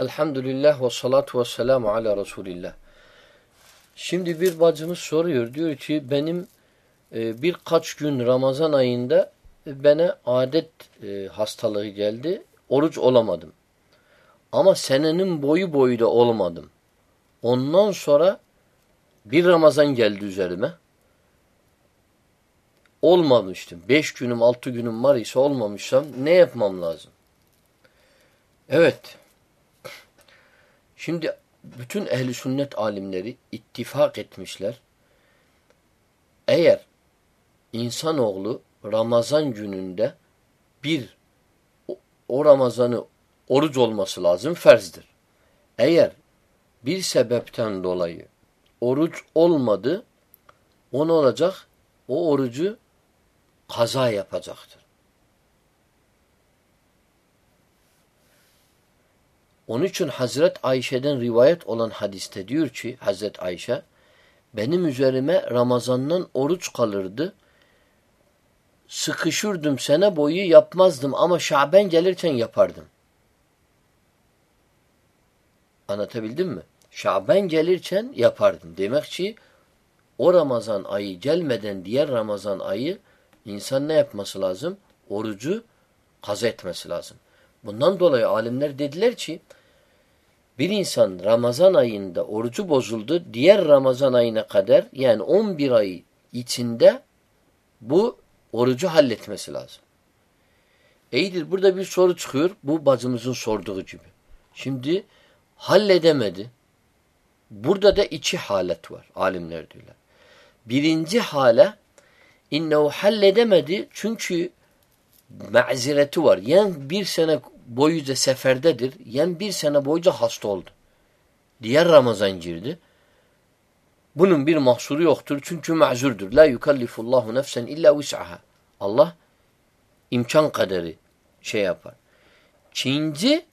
Elhamdülillah ve salatu ve selamu ala Resulillah. Şimdi bir bacımız soruyor. Diyor ki benim e, birkaç gün Ramazan ayında bana adet e, hastalığı geldi. Oruç olamadım. Ama senenin boyu boyu da olmadım. Ondan sonra bir Ramazan geldi üzerime. Olmamıştım. Beş günüm, altı günüm var ise olmamışsam ne yapmam lazım? Evet. Şimdi bütün ehli sünnet alimleri ittifak etmişler. Eğer insanoğlu Ramazan gününde bir o Ramazan'ı oruç olması lazım ferzdir. Eğer bir sebepten dolayı oruç olmadı o ne olacak? O orucu kaza yapacaktır. Onun için Hazret Ayşe'den rivayet olan hadiste diyor ki Hazret Ayşe benim üzerime Ramazan'dan oruç kalırdı. Sıkışırdım sene boyu yapmazdım ama Şaben gelirken yapardım. Anlatabildim mi? Şaben gelirken yapardım. Demek ki o Ramazan ayı gelmeden diğer Ramazan ayı insan ne yapması lazım? Orucu kaza etmesi lazım. Bundan dolayı alimler dediler ki bir insan Ramazan ayında orucu bozuldu. Diğer Ramazan ayına kadar yani 11 ay içinde bu orucu halletmesi lazım. İyidir burada bir soru çıkıyor. Bu bacımızın sorduğu gibi. Şimdi halledemedi. Burada da iki halet var. Alimler diyorlar. Birinci hale innehu halledemedi çünkü mazireti var. Yani bir sene boyunca seferdedir. Yani bir sene boyunca hasta oldu. Diğer Ramazan girdi. Bunun bir mahsuru yoktur. Çünkü mazurdur. La yukallifullahu nefsen illa vis'aha. Allah imkan kaderi şey yapar. Çinci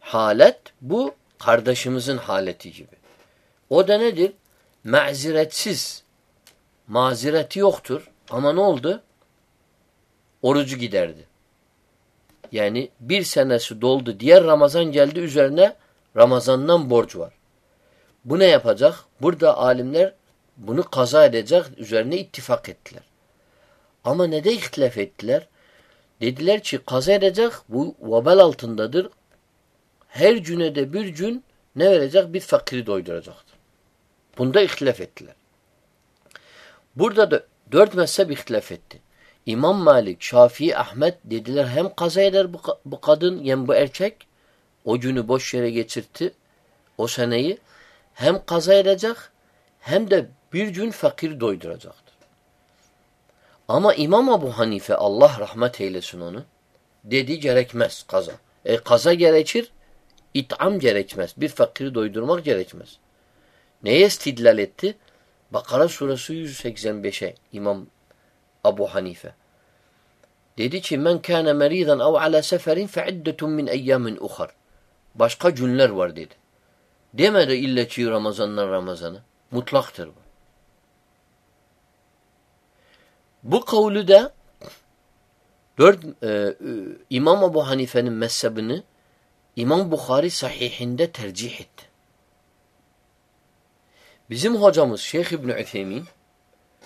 halet bu kardeşimizin haleti gibi. O da nedir? Maziretsiz. Mazireti yoktur. Ama ne oldu? Orucu giderdi. Yani bir senesi doldu. Diğer Ramazan geldi üzerine Ramazan'dan borç var. Bu ne yapacak? Burada alimler bunu kaza edecek üzerine ittifak ettiler. Ama ne de ihtilaf ettiler? Dediler ki kaza edecek bu vebel altındadır. Her cünede bir gün ne verecek? Bir fakiri doyduracaktır. Bunda ihtilaf ettiler. Burada da dört mezhep ihtilaf etti. İmam Malik, Şafii, Ahmet dediler hem kaza eder bu, bu kadın hem bu erkek o günü boş yere geçirtti o seneyi hem kaza edecek hem de bir gün fakir doyduracaktır. Ama İmam Abu Hanife Allah rahmet eylesin onu dedi gerekmez kaza. E kaza gerekir it'am gerekmez. Bir fakiri doydurmak gerekmez. Neye istidlal etti? Bakara suresi 185'e İmam Abu Hanife. Dedi ki men kana meridan ev ala seferin fe iddetun min eyyamin uhar. Başka günler var dedi. Demedi illa ki Ramazan'dan Ramazan'a. Mutlaktır bu. Bu kavlu da dört, e, e, İmam Ebu Hanife'nin mezhebini İmam Bukhari sahihinde tercih etti. Bizim hocamız Şeyh İbni Üthemin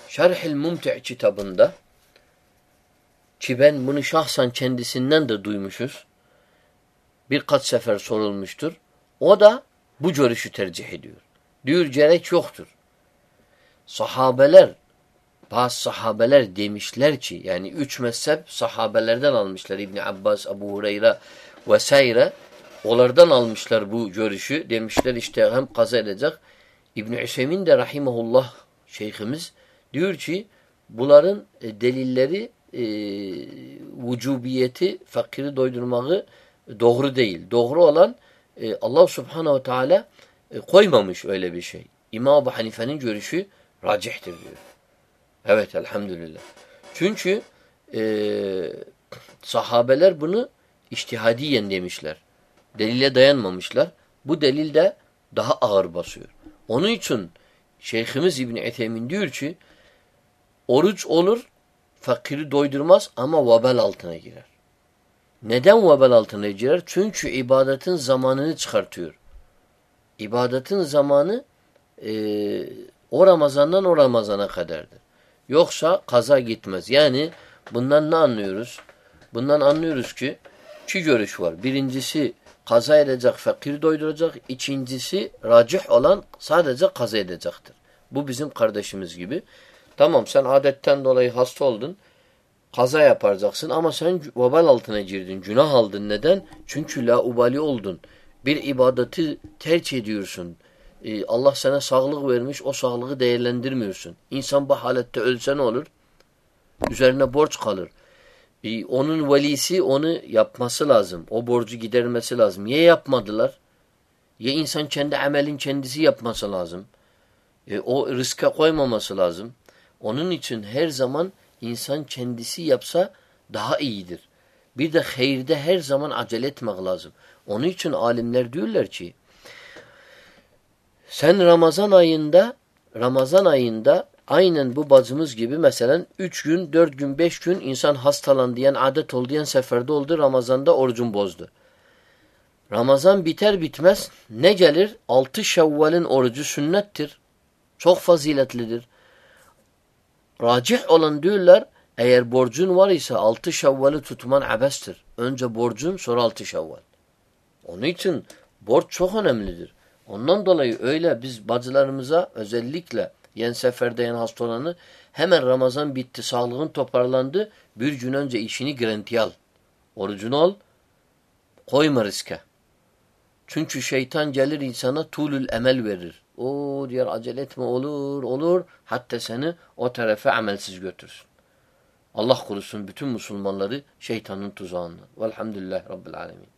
Şerh-i Mumti' kitabında ki ben bunu şahsen kendisinden de duymuşuz. Birkaç sefer sorulmuştur. O da bu görüşü tercih ediyor. Diyor gerek yoktur. Sahabeler bazı sahabeler demişler ki yani üç mezhep sahabelerden almışlar. İbn Abbas, Abu Hureyre vesaire onlardan almışlar bu görüşü. Demişler işte hem kaza edecek. İbn Hüseyin de rahimahullah şeyhimiz diyor ki bunların e, delilleri e, vücubiyeti fakiri doydurmağı doğru değil. Doğru olan e, Allah subhanehu teala e, koymamış öyle bir şey. İmam Ebu Hanife'nin görüşü racihtir diyor. Evet elhamdülillah. Çünkü e, sahabeler bunu iştihadiyen demişler. Delile dayanmamışlar. Bu delil de daha ağır basıyor. Onun için Şeyhimiz İbni Ethemin diyor ki oruç olur fakiri doydurmaz ama vabel altına girer. Neden vebal altına girer? Çünkü ibadetin zamanını çıkartıyor. İbadetin zamanı e, o Ramazan'dan o Ramazan'a kadardır. Yoksa kaza gitmez. Yani bundan ne anlıyoruz? Bundan anlıyoruz ki iki görüş var. Birincisi kaza edecek, fakir doyduracak. İkincisi racih olan sadece kaza edecektir. Bu bizim kardeşimiz gibi. Tamam sen adetten dolayı hasta oldun. Kaza yapacaksın ama sen vebal altına girdin. Günah aldın. Neden? Çünkü la ubali oldun. Bir ibadeti tercih ediyorsun. Ee, Allah sana sağlık vermiş. O sağlığı değerlendirmiyorsun. İnsan bu halette ölse ne olur? Üzerine borç kalır. Ee, onun velisi onu yapması lazım. O borcu gidermesi lazım. Niye yapmadılar? Ya insan kendi amelin kendisi yapması lazım. E, o riske koymaması lazım. Onun için her zaman insan kendisi yapsa daha iyidir. Bir de hayırda her zaman acele etmek lazım. Onun için alimler diyorlar ki sen Ramazan ayında Ramazan ayında aynen bu bacımız gibi mesela üç gün, dört gün, beş gün insan hastalan diyen adet oldu diyen seferde oldu. Ramazan'da orucun bozdu. Ramazan biter bitmez ne gelir? Altı Şevval'in orucu sünnettir. Çok faziletlidir. Racih olan diyorlar eğer borcun var ise altı Şevval'i tutman abestir. Önce borcun sonra altı Şevval. Onun için borç çok önemlidir. Ondan dolayı öyle biz bacılarımıza özellikle yen seferde yen hasta olanı hemen Ramazan bitti, sağlığın toparlandı. Bir gün önce işini garanti al. Orucunu al. Koyma riske. Çünkü şeytan gelir insana tulül emel verir. O diyor acele etme olur olur hatta seni o tarafa amelsiz götürsün. Allah korusun bütün Müslümanları şeytanın tuzağından. Velhamdülillah Rabbil Alemin.